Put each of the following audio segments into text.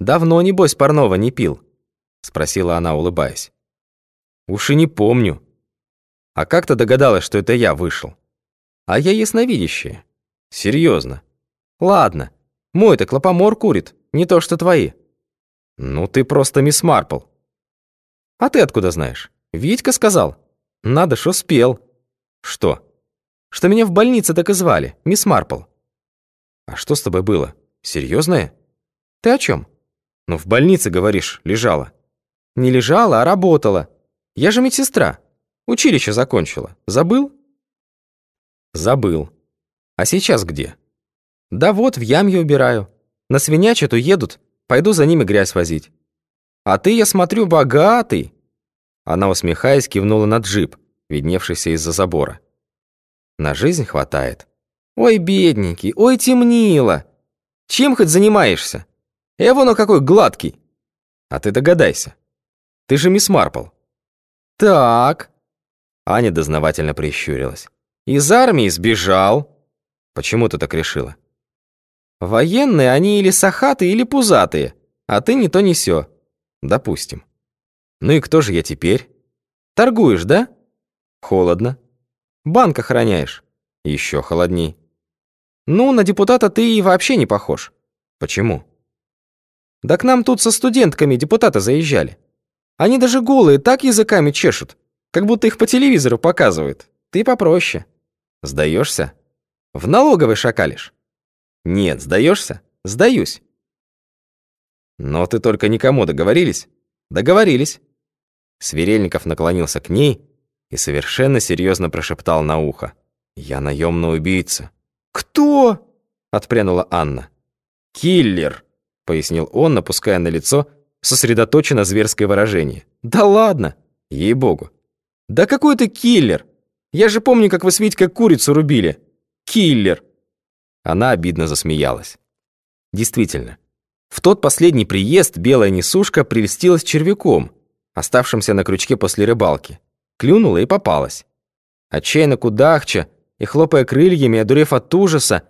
«Давно, небось, парного не пил?» — спросила она, улыбаясь. «Уж и не помню. А как ты догадалась, что это я вышел?» «А я ясновидящая. Серьезно. Ладно, мой-то клопомор курит, не то что твои». «Ну ты просто мисс Марпл». «А ты откуда знаешь? Витька сказал?» «Надо ж, успел». «Что?» «Что меня в больнице так и звали, мисс Марпл». «А что с тобой было? Серьезное?» «Ты о чем? «Ну, в больнице, говоришь, лежала». «Не лежала, а работала. Я же медсестра. Училище закончила. Забыл?» «Забыл. А сейчас где?» «Да вот, в яме убираю. На свинячат уедут, пойду за ними грязь возить». «А ты, я смотрю, богатый!» Она, усмехаясь, кивнула на джип, видневшийся из-за забора. «На жизнь хватает». «Ой, бедненький, ой, темнило! Чем хоть занимаешься? Я вон какой гладкий!» «А ты догадайся. Ты же мисс Марпл». «Так...» Аня дознавательно прищурилась. «Из армии сбежал». «Почему ты так решила?» «Военные они или сахатые, или пузатые, а ты не то не сё». «Допустим». «Ну и кто же я теперь?» «Торгуешь, да?» «Холодно». «Банк охраняешь?» «Еще холодней». «Ну, на депутата ты и вообще не похож». «Почему?» «Да к нам тут со студентками депутаты заезжали. Они даже голые так языками чешут, как будто их по телевизору показывают. Ты попроще». «Сдаешься?» «В налоговый шакалишь». «Нет, сдаешься?» «Сдаюсь». «Но ты только никому договорились?» «Договорились». Сверельников наклонился к ней и совершенно серьезно прошептал на ухо. «Я наемный убийца». «Кто?» — отпрянула Анна. «Киллер», — пояснил он, напуская на лицо сосредоточенно зверское выражение. «Да ладно! Ей-богу! Да какой ты киллер! Я же помню, как вы с Витькой курицу рубили! Киллер!» Она обидно засмеялась. Действительно, в тот последний приезд белая несушка прельстилась червяком, оставшимся на крючке после рыбалки. Клюнула и попалась. Отчаянно кудахча и хлопая крыльями, одурев от ужаса,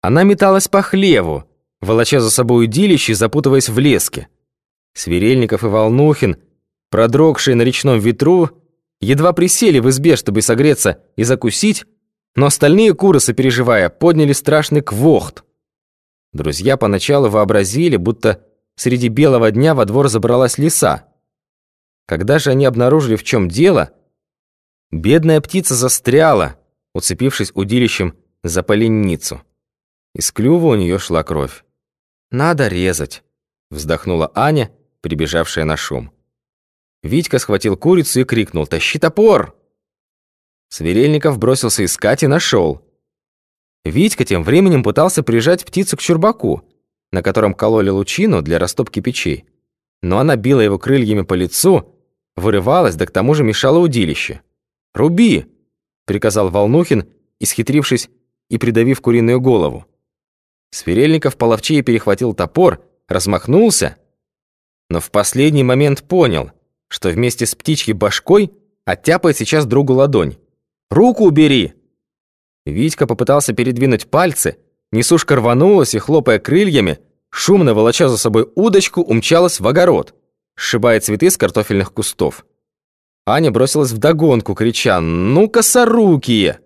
она металась по хлеву, волоча за собой удилище, запутываясь в леске. Сверельников и Волнухин, продрогшие на речном ветру, едва присели в избе, чтобы согреться и закусить, но остальные куры, сопереживая, подняли страшный квохт. Друзья поначалу вообразили, будто среди белого дня во двор забралась лиса. Когда же они обнаружили, в чем дело, бедная птица застряла, уцепившись удилищем за поленницу. Из клюва у нее шла кровь. «Надо резать», — вздохнула Аня, прибежавшая на шум. Витька схватил курицу и крикнул «Тащи топор!». Сверельников бросился искать и нашел. Витька тем временем пытался прижать птицу к чурбаку, на котором кололи лучину для растопки печей. Но она била его крыльями по лицу, вырывалась, да к тому же мешала удилище. «Руби!» — приказал Волнухин, исхитрившись и придавив куриную голову. Сверельников половчее перехватил топор, размахнулся, но в последний момент понял, что вместе с птичьей башкой оттяпает сейчас другу ладонь. «Руку убери!» Витька попытался передвинуть пальцы, несушка рванулась и, хлопая крыльями, шумно волоча за собой удочку, умчалась в огород, сшибая цветы с картофельных кустов. Аня бросилась вдогонку, крича «Ну, косорукие!»